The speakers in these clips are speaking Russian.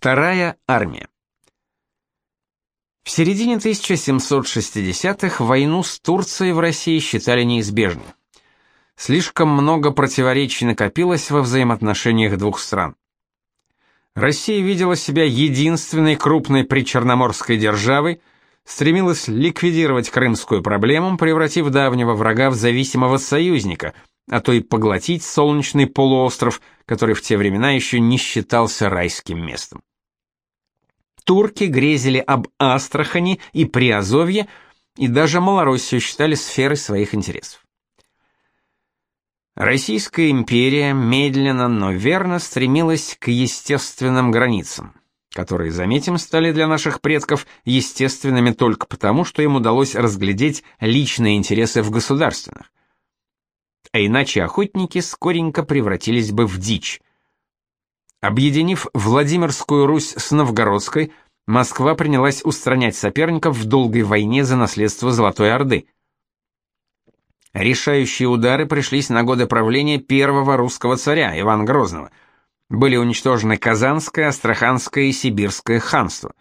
Вторая армия. В середине 1760-х войну с Турцией в России считали неизбежной. Слишком много противоречий накопилось во взаимоотношениях двух стран. Россия видела себя единственной крупной причерноморской державой, стремилась ликвидировать крымскую проблему, превратив давнего врага в зависимого союзника, а то и поглотить солнечный полуостров, который в те времена еще не считался райским местом турки грезили об Астрахани и Приазовье, и даже Малороссию считали сферой своих интересов. Российская империя медленно, но верно стремилась к естественным границам, которые, заметим, стали для наших предков естественными только потому, что им удалось разглядеть личные интересы в государственных. А иначе охотники скоренько превратились бы в дичь, Объединив Владимирскую Русь с Новгородской, Москва принялась устранять соперников в долгой войне за наследство Золотой Орды. Решающие удары пришлись на годы правления первого русского царя Ивана Грозного. Были уничтожены Казанское, Астраханское и Сибирское ханство.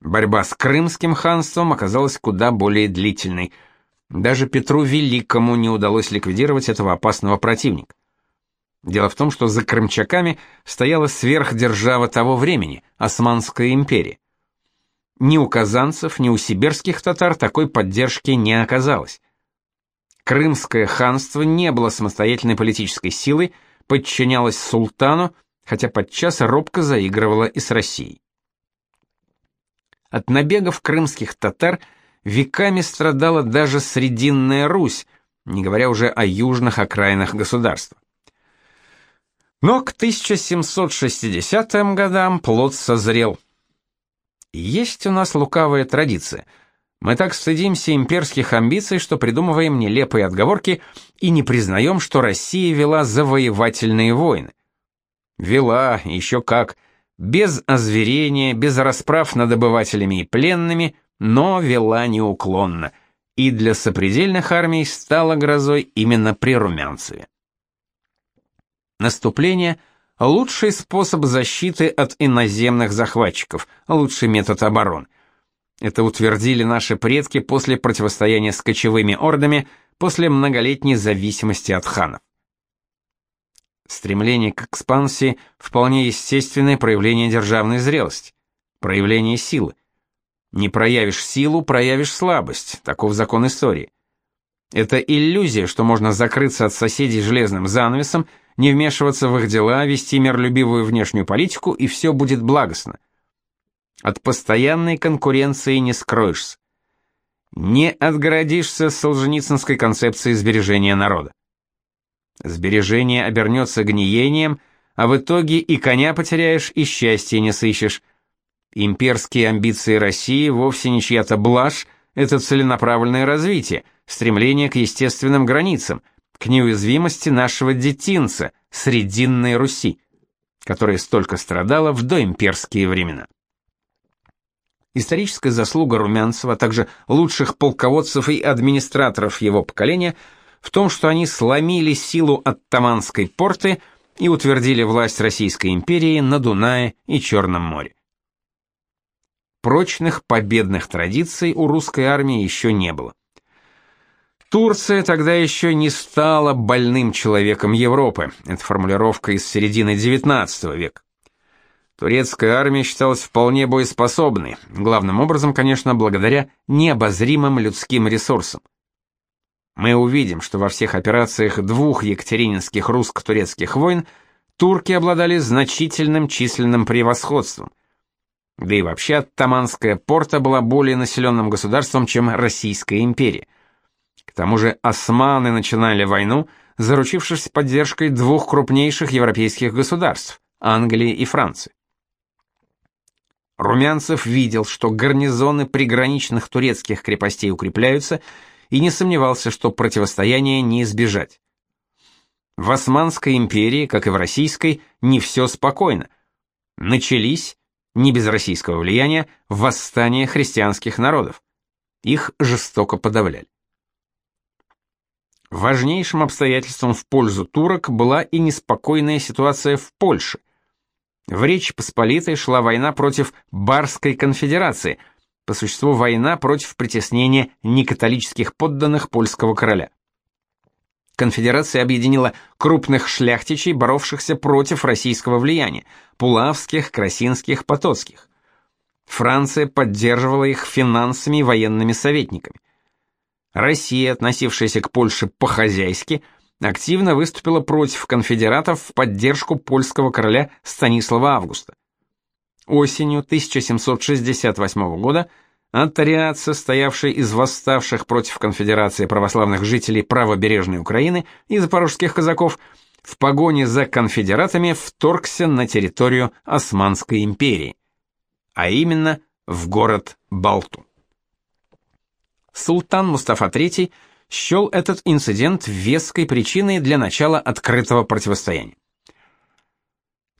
Борьба с Крымским ханством оказалась куда более длительной. Даже Петру Великому не удалось ликвидировать этого опасного противника. Дело в том, что за крымчаками стояла сверхдержава того времени Османская империя. Ни у казанцев, ни у сибирских татар такой поддержки не оказалось. Крымское ханство не было самостоятельной политической силой, подчинялось султану, хотя подчас робко заигрывало и с Россией. От набегов крымских татар веками страдала даже Срединная Русь, не говоря уже о южных окраинах государства. Но к 1760 годам плод созрел. Есть у нас лукавая традиция. Мы так стыдимся имперских амбиций, что придумываем нелепые отговорки и не признаем, что Россия вела завоевательные войны. Вела, еще как, без озверения, без расправ над обывателями и пленными, но вела неуклонно, и для сопредельных армий стала грозой именно при Румянцеве. Наступление – лучший способ защиты от иноземных захватчиков, лучший метод обороны. Это утвердили наши предки после противостояния с кочевыми ордами, после многолетней зависимости от ханов. Стремление к экспансии – вполне естественное проявление державной зрелости, проявление силы. Не проявишь силу, проявишь слабость, таков закон истории. Это иллюзия, что можно закрыться от соседей железным занавесом – не вмешиваться в их дела, вести миролюбивую внешнюю политику, и все будет благостно. От постоянной конкуренции не скроешься. Не отгородишься солженицынской концепцией сбережения народа. Сбережение обернется гниением, а в итоге и коня потеряешь, и счастья не сыщешь. Имперские амбиции России вовсе не чья-то блажь, это целенаправленное развитие, стремление к естественным границам – к неуязвимости нашего детинца, Срединной Руси, которая столько страдала в доимперские времена. Историческая заслуга Румянцева, а также лучших полководцев и администраторов его поколения в том, что они сломили силу оттаманской порты и утвердили власть Российской империи на Дунае и Черном море. Прочных победных традиций у русской армии еще не было. Турция тогда еще не стала больным человеком Европы. Это формулировка из середины XIX века. Турецкая армия считалась вполне боеспособной, главным образом, конечно, благодаря необозримым людским ресурсам. Мы увидим, что во всех операциях двух екатерининских русско-турецких войн турки обладали значительным численным превосходством. Да и вообще Таманская порта была более населенным государством, чем Российская империя. К тому же османы начинали войну, заручившись поддержкой двух крупнейших европейских государств – Англии и Франции. Румянцев видел, что гарнизоны приграничных турецких крепостей укрепляются, и не сомневался, что противостояние не избежать. В Османской империи, как и в Российской, не все спокойно. Начались, не без российского влияния, восстания христианских народов. Их жестоко подавляли. Важнейшим обстоятельством в пользу турок была и неспокойная ситуация в Польше. В Речи Посполитой шла война против Барской конфедерации, по существу война против притеснения некатолических подданных польского короля. Конфедерация объединила крупных шляхтичей, боровшихся против российского влияния, пулавских, красинских, потоцких. Франция поддерживала их финансами и военными советниками. Россия, относившаяся к Польше по-хозяйски, активно выступила против конфедератов в поддержку польского короля Станислава Августа. Осенью 1768 года отряд, состоявший из восставших против конфедерации православных жителей правобережной Украины и запорожских казаков, в погоне за конфедератами вторгся на территорию Османской империи, а именно в город Балту. Султан Мустафа III счел этот инцидент веской причиной для начала открытого противостояния.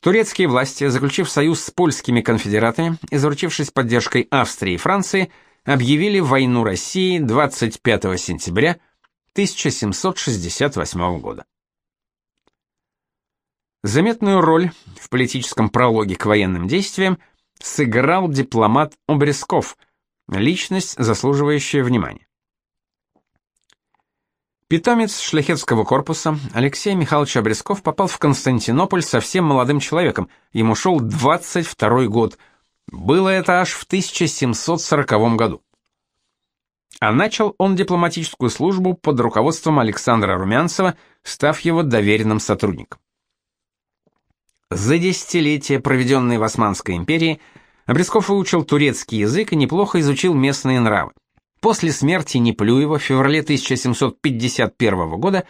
Турецкие власти, заключив союз с польскими конфедератами и заручившись поддержкой Австрии и Франции, объявили войну России 25 сентября 1768 года. Заметную роль в политическом прологе к военным действиям сыграл дипломат Обрезков, личность, заслуживающая внимания. Питомец шляхетского корпуса Алексей Михайлович Обрезков попал в Константинополь совсем молодым человеком, ему шел 22 год. Было это аж в 1740 году. А начал он дипломатическую службу под руководством Александра Румянцева, став его доверенным сотрудником. За десятилетия, проведенные в Османской империи, Обрезков выучил турецкий язык и неплохо изучил местные нравы. После смерти Неплюева в феврале 1751 года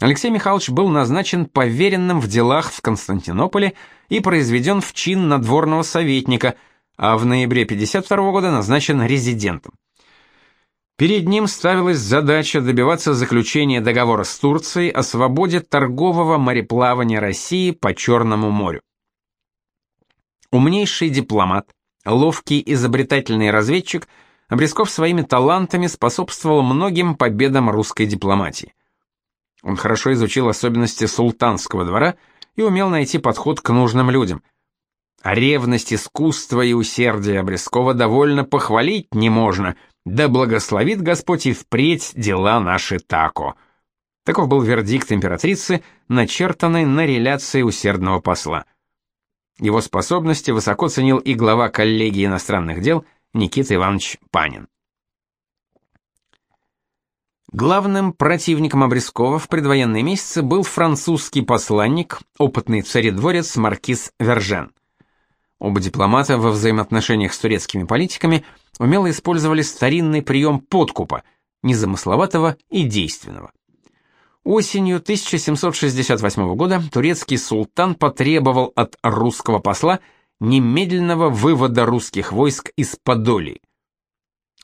Алексей Михайлович был назначен поверенным в делах в Константинополе и произведен в чин надворного советника, а в ноябре 52 года назначен резидентом. Перед ним ставилась задача добиваться заключения договора с Турцией о свободе торгового мореплавания России по Черному морю. Умнейший дипломат, ловкий изобретательный разведчик – Обрезков своими талантами способствовал многим победам русской дипломатии. Он хорошо изучил особенности султанского двора и умел найти подход к нужным людям. А ревность, искусство и усердие Обрезкова довольно похвалить не можно, да благословит Господь и впредь дела наши тако. Таков был вердикт императрицы, начертанный на реляции усердного посла. Его способности высоко ценил и глава коллегии иностранных дел – Никита Иванович Панин. Главным противником Обрезкова в предвоенные месяцы был французский посланник, опытный царедворец маркиз Вержен. Оба дипломата во взаимоотношениях с турецкими политиками умело использовали старинный прием подкупа, незамысловатого и действенного. Осенью 1768 года турецкий султан потребовал от русского посла немедленного вывода русских войск из Подолии.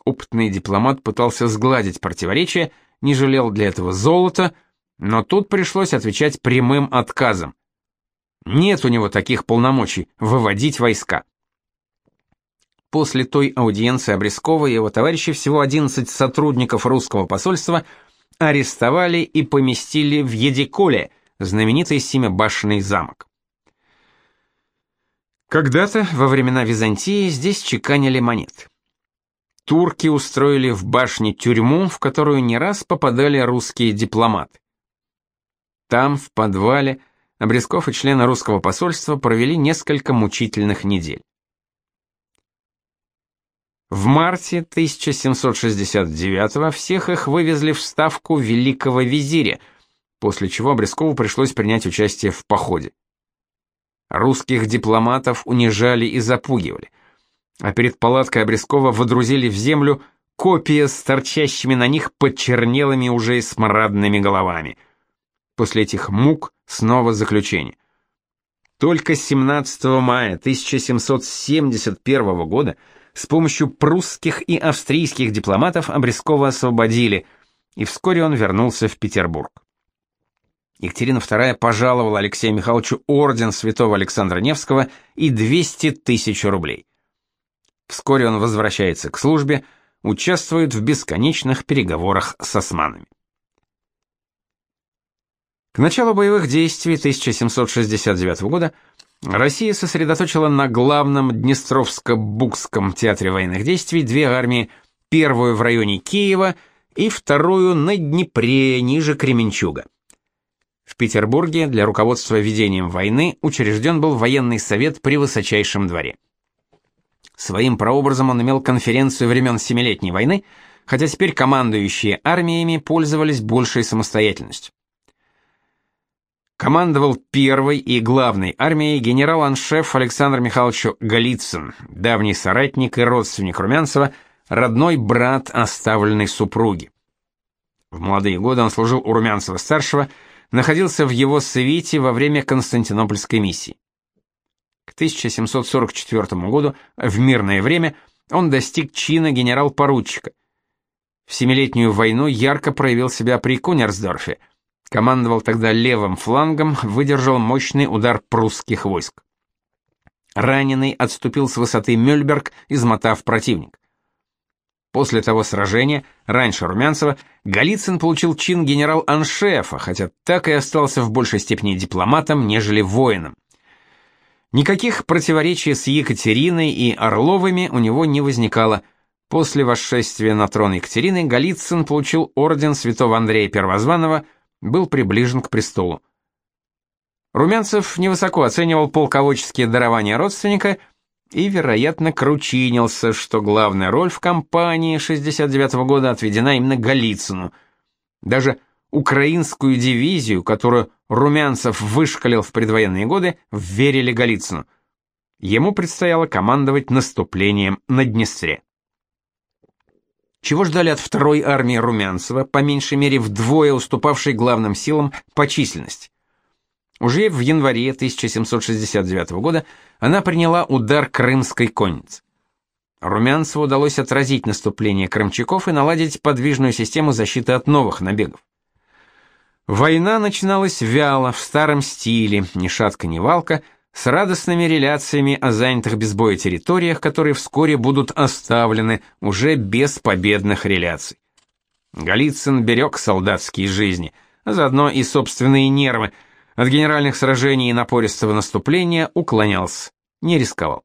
Опытный дипломат пытался сгладить противоречия, не жалел для этого золота, но тут пришлось отвечать прямым отказом. Нет у него таких полномочий выводить войска. После той аудиенции Обрезкова и его товарищи, всего 11 сотрудников русского посольства, арестовали и поместили в Едиколе, знаменитый семибашенный замок. Когда-то, во времена Византии, здесь чеканили монеты. Турки устроили в башне тюрьму, в которую не раз попадали русские дипломаты. Там, в подвале, Обрезков и члены русского посольства провели несколько мучительных недель. В марте 1769 всех их вывезли в ставку великого визиря, после чего Обрезкову пришлось принять участие в походе. Русских дипломатов унижали и запугивали. А перед палаткой Обрезкова водрузили в землю копия с торчащими на них почернелыми уже и смрадными головами. После этих мук снова заключение. Только 17 мая 1771 года с помощью прусских и австрийских дипломатов Обрезкова освободили, и вскоре он вернулся в Петербург. Екатерина II пожаловала Алексею Михайловичу орден святого Александра Невского и 200 тысяч рублей. Вскоре он возвращается к службе, участвует в бесконечных переговорах с османами. К началу боевых действий 1769 года Россия сосредоточила на главном Днестровско-Букском театре военных действий две армии, первую в районе Киева и вторую на Днепре, ниже Кременчуга. В Петербурге для руководства ведением войны учрежден был военный совет при высочайшем дворе. Своим прообразом он имел конференцию времен Семилетней войны, хотя теперь командующие армиями пользовались большей самостоятельностью. Командовал первой и главной армией генерал-аншеф Александр Михайлович Голицын, давний соратник и родственник Румянцева, родной брат оставленной супруги. В молодые годы он служил у Румянцева-старшего, находился в его свите во время Константинопольской миссии. К 1744 году, в мирное время, он достиг чина генерал-поручика. В Семилетнюю войну ярко проявил себя при Кунерсдорфе – командовал тогда левым флангом, выдержал мощный удар прусских войск. Раненый отступил с высоты Мюльберг, измотав противник. После того сражения, раньше Румянцева, Голицын получил чин генерал-аншефа, хотя так и остался в большей степени дипломатом, нежели воином. Никаких противоречий с Екатериной и Орловыми у него не возникало. После восшествия на трон Екатерины Голицын получил орден святого Андрея Первозванного – был приближен к престолу. Румянцев невысоко оценивал полководческие дарования родственника и, вероятно, кручинился, что главная роль в кампании 69 -го года отведена именно Голицыну. Даже украинскую дивизию, которую Румянцев вышкалил в предвоенные годы, верили Голицыну. Ему предстояло командовать наступлением на Днестре. Чего ждали от второй армии Румянцева, по меньшей мере вдвое уступавшей главным силам по численности? Уже в январе 1769 года она приняла удар крымской конницы. Румянцеву удалось отразить наступление крымчаков и наладить подвижную систему защиты от новых набегов. Война начиналась вяло, в старом стиле, ни шатка, ни валка, с радостными реляциями о занятых без боя территориях, которые вскоре будут оставлены уже без победных реляций. Голицын берег солдатские жизни, а заодно и собственные нервы, от генеральных сражений и напористого наступления уклонялся, не рисковал.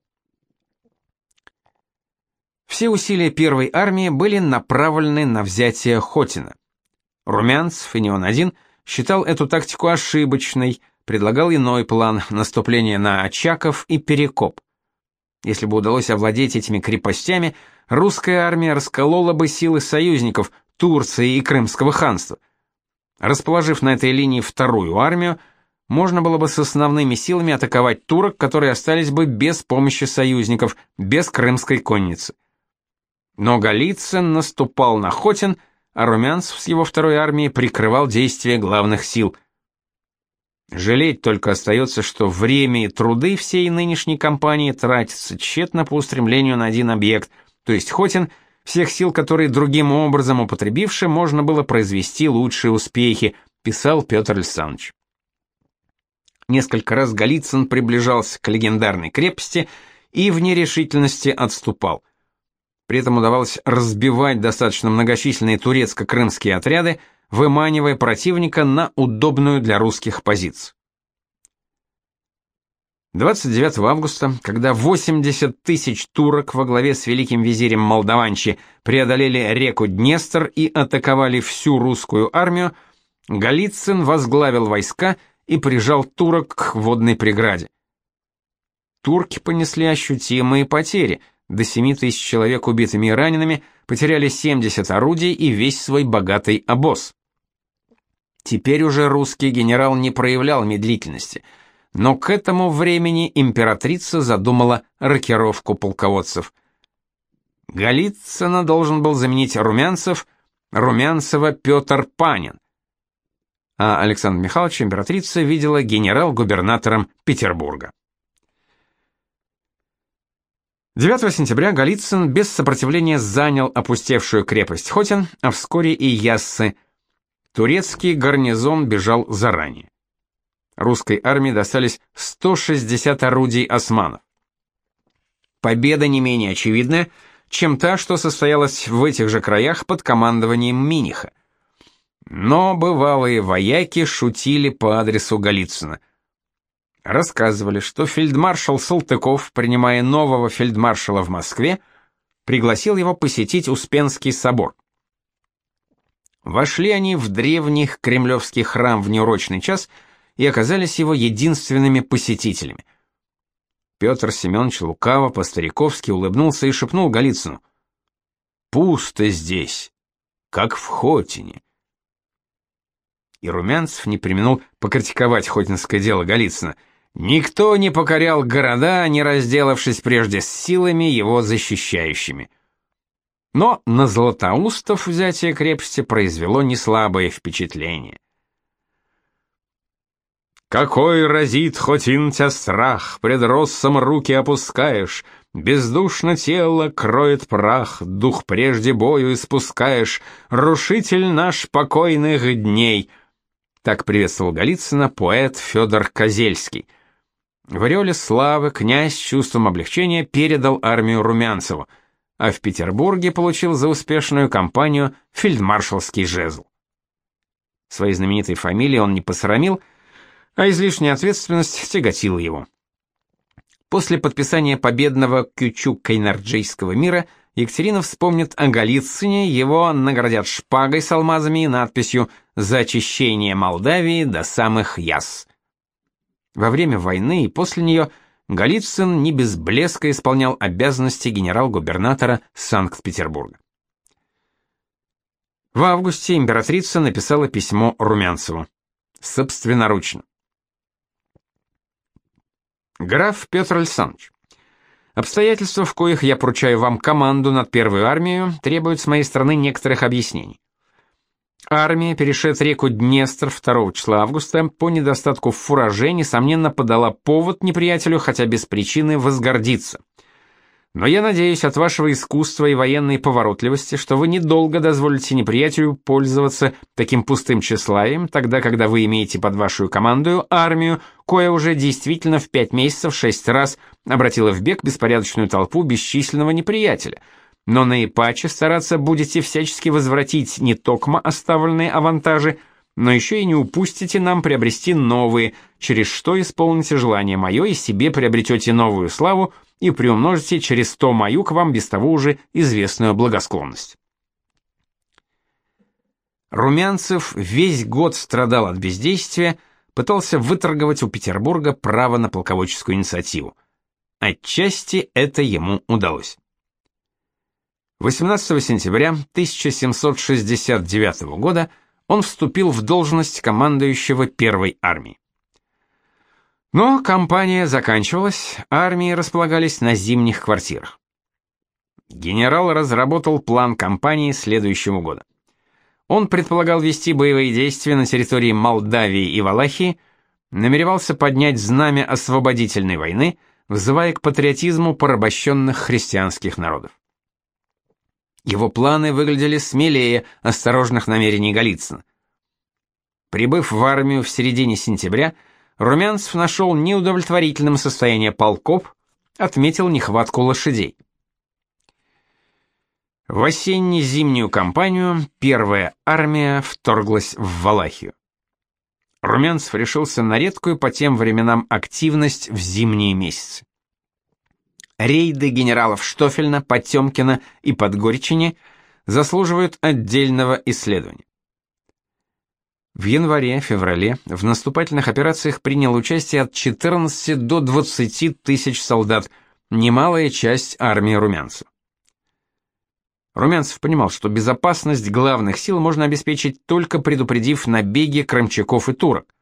Все усилия первой армии были направлены на взятие Хотина. Румянцев, и не он один, считал эту тактику ошибочной, предлагал иной план наступления на Очаков и Перекоп. Если бы удалось овладеть этими крепостями, русская армия расколола бы силы союзников Турции и Крымского ханства. Расположив на этой линии вторую армию, можно было бы с основными силами атаковать турок, которые остались бы без помощи союзников, без крымской конницы. Но Голицын наступал на Хотин, а Румянцев с его второй армией прикрывал действия главных сил – Жалеть только остается, что время и труды всей нынешней кампании тратятся тщетно по устремлению на один объект, то есть Хотин, всех сил, которые другим образом употребивши, можно было произвести лучшие успехи, писал Петр Александрович. Несколько раз Голицын приближался к легендарной крепости и в нерешительности отступал. При этом удавалось разбивать достаточно многочисленные турецко-крымские отряды, выманивая противника на удобную для русских позицию. 29 августа, когда 80 тысяч турок во главе с великим визирем Молдаванчи преодолели реку Днестр и атаковали всю русскую армию, Голицын возглавил войска и прижал турок к водной преграде. Турки понесли ощутимые потери, до 7 тысяч человек убитыми и ранеными, потеряли 70 орудий и весь свой богатый обоз. Теперь уже русский генерал не проявлял медлительности, но к этому времени императрица задумала рокировку полководцев. Голицына должен был заменить Румянцев, Румянцева Петр Панин. А Александр Михайлович императрица видела генерал-губернатором Петербурга. 9 сентября Голицын без сопротивления занял опустевшую крепость Хотин, а вскоре и Яссы – Турецкий гарнизон бежал заранее. Русской армии достались 160 орудий османов. Победа не менее очевидная, чем та, что состоялась в этих же краях под командованием Миниха. Но бывалые вояки шутили по адресу Голицына. рассказывали, что фельдмаршал Салтыков, принимая нового фельдмаршала в Москве, пригласил его посетить Успенский собор. Вошли они в древний кремлевский храм в неурочный час и оказались его единственными посетителями. Петр Семенович лукаво по-стариковски улыбнулся и шепнул Голицыну. «Пусто здесь, как в Хотине». И Румянцев не применил покритиковать хотинское дело Голицына — Никто не покорял города, не разделавшись прежде с силами его защищающими. Но на Златоустов взятие крепости произвело неслабое впечатление. Какой разит хотин тебя страх, пред россом руки опускаешь, Бездушно тело кроет прах, дух прежде бою испускаешь, Рушитель наш покойных дней. Так приветствовал Голицына поэт Федор Козельский — в ореоле славы князь с чувством облегчения передал армию Румянцеву, а в Петербурге получил за успешную кампанию фельдмаршалский жезл. Своей знаменитой фамилией он не посрамил, а излишняя ответственность тяготила его. После подписания победного Кючук-Кайнарджийского мира Екатерина вспомнит о Голицыне, его наградят шпагой с алмазами и надписью «За очищение Молдавии до самых яс». Во время войны и после нее Голицын не без блеска исполнял обязанности генерал-губернатора Санкт-Петербурга. В августе императрица написала письмо Румянцеву. Собственноручно. Граф Петр Александрович, обстоятельства, в коих я поручаю вам команду над Первой армией, требуют с моей стороны некоторых объяснений. Армия, перешед реку Днестр 2 числа августа, по недостатку фуражей, несомненно, подала повод неприятелю, хотя без причины, возгордиться. Но я надеюсь от вашего искусства и военной поворотливости, что вы недолго дозволите неприятелю пользоваться таким пустым тщеславием, тогда, когда вы имеете под вашу команду армию, кое уже действительно в пять месяцев шесть раз обратила в бег беспорядочную толпу бесчисленного неприятеля — но наипаче стараться будете всячески возвратить не токмо оставленные авантажи, но еще и не упустите нам приобрести новые, через что исполните желание мое и себе приобретете новую славу и приумножите через то мою к вам без того уже известную благосклонность. Румянцев весь год страдал от бездействия, пытался выторговать у Петербурга право на полководческую инициативу. Отчасти это ему удалось. 18 сентября 1769 года он вступил в должность командующего первой армией. Но кампания заканчивалась, армии располагались на зимних квартирах. Генерал разработал план кампании следующего года. Он предполагал вести боевые действия на территории Молдавии и Валахии, намеревался поднять знамя освободительной войны, вызывая к патриотизму порабощенных христианских народов. Его планы выглядели смелее осторожных намерений Голицына. Прибыв в армию в середине сентября, Румянцев нашел неудовлетворительным состояние полков, отметил нехватку лошадей. В осенне-зимнюю кампанию первая армия вторглась в Валахию. Румянцев решился на редкую по тем временам активность в зимние месяцы. Рейды генералов Штофельна, Потемкина и Подгорчини заслуживают отдельного исследования. В январе-феврале в наступательных операциях приняло участие от 14 до 20 тысяч солдат, немалая часть армии румянцев. Румянцев понимал, что безопасность главных сил можно обеспечить только предупредив набеги крымчаков и турок.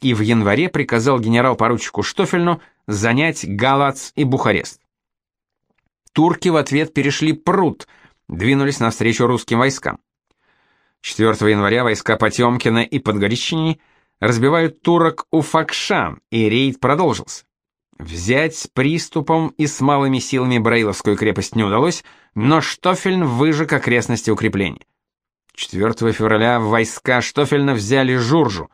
И в январе приказал генерал-поручику Штофельну занять Галац и Бухарест. Турки в ответ перешли пруд, двинулись навстречу русским войскам. 4 января войска Потемкина и Подгорищини разбивают турок у Факшан, и рейд продолжился. Взять приступом и с малыми силами Браиловскую крепость не удалось, но Штофельн выжег окрестности укрепления. 4 февраля войска Штофельна взяли Журжу.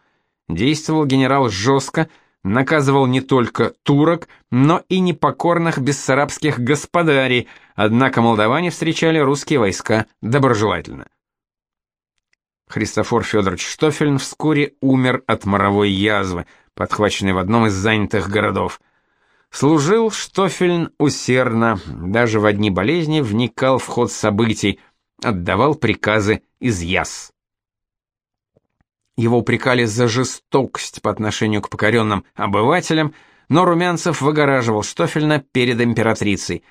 Действовал генерал жестко, наказывал не только турок, но и непокорных бессарабских господарей, однако молдаване встречали русские войска доброжелательно. Христофор Федорович Штофельн вскоре умер от моровой язвы, подхваченной в одном из занятых городов. Служил Штофельн усердно, даже в одни болезни вникал в ход событий, отдавал приказы из яс. Его упрекали за жестокость по отношению к покоренным обывателям, но Румянцев выгораживал Штофельна перед императрицей.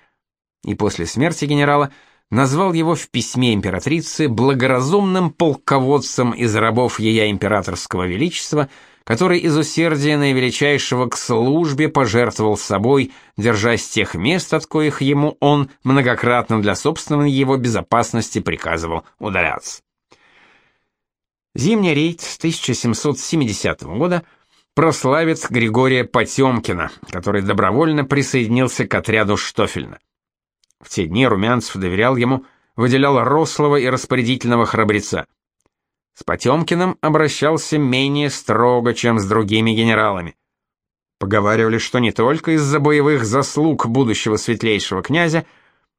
И после смерти генерала назвал его в письме императрицы благоразумным полководцем из рабов ее императорского величества, который из усердия наивеличайшего к службе пожертвовал собой, держась тех мест, от коих ему он многократно для собственной его безопасности приказывал удаляться. Зимний рейд 1770 года прославит Григория Потемкина, который добровольно присоединился к отряду Штофельна. В те дни Румянцев доверял ему, выделял рослого и распорядительного храбреца. С Потемкиным обращался менее строго, чем с другими генералами. Поговаривали, что не только из-за боевых заслуг будущего светлейшего князя,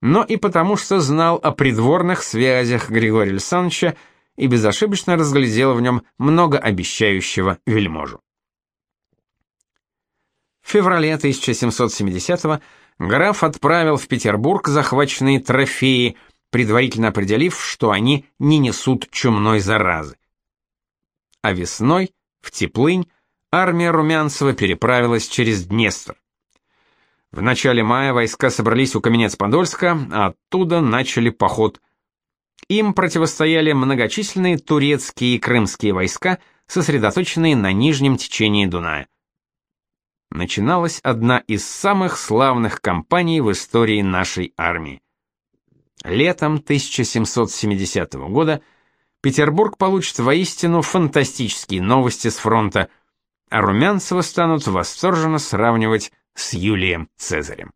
но и потому, что знал о придворных связях Григория Александровича и безошибочно разглядел в нем многообещающего вельможу. В феврале 1770-го граф отправил в Петербург захваченные трофеи, предварительно определив, что они не несут чумной заразы. А весной, в Теплынь, армия Румянцева переправилась через Днестр. В начале мая войска собрались у Каменец-Подольска, а оттуда начали поход. Им противостояли многочисленные турецкие и крымские войска, сосредоточенные на нижнем течении Дуная начиналась одна из самых славных кампаний в истории нашей армии. Летом 1770 года Петербург получит воистину фантастические новости с фронта, а Румянцева станут восторженно сравнивать с Юлием Цезарем.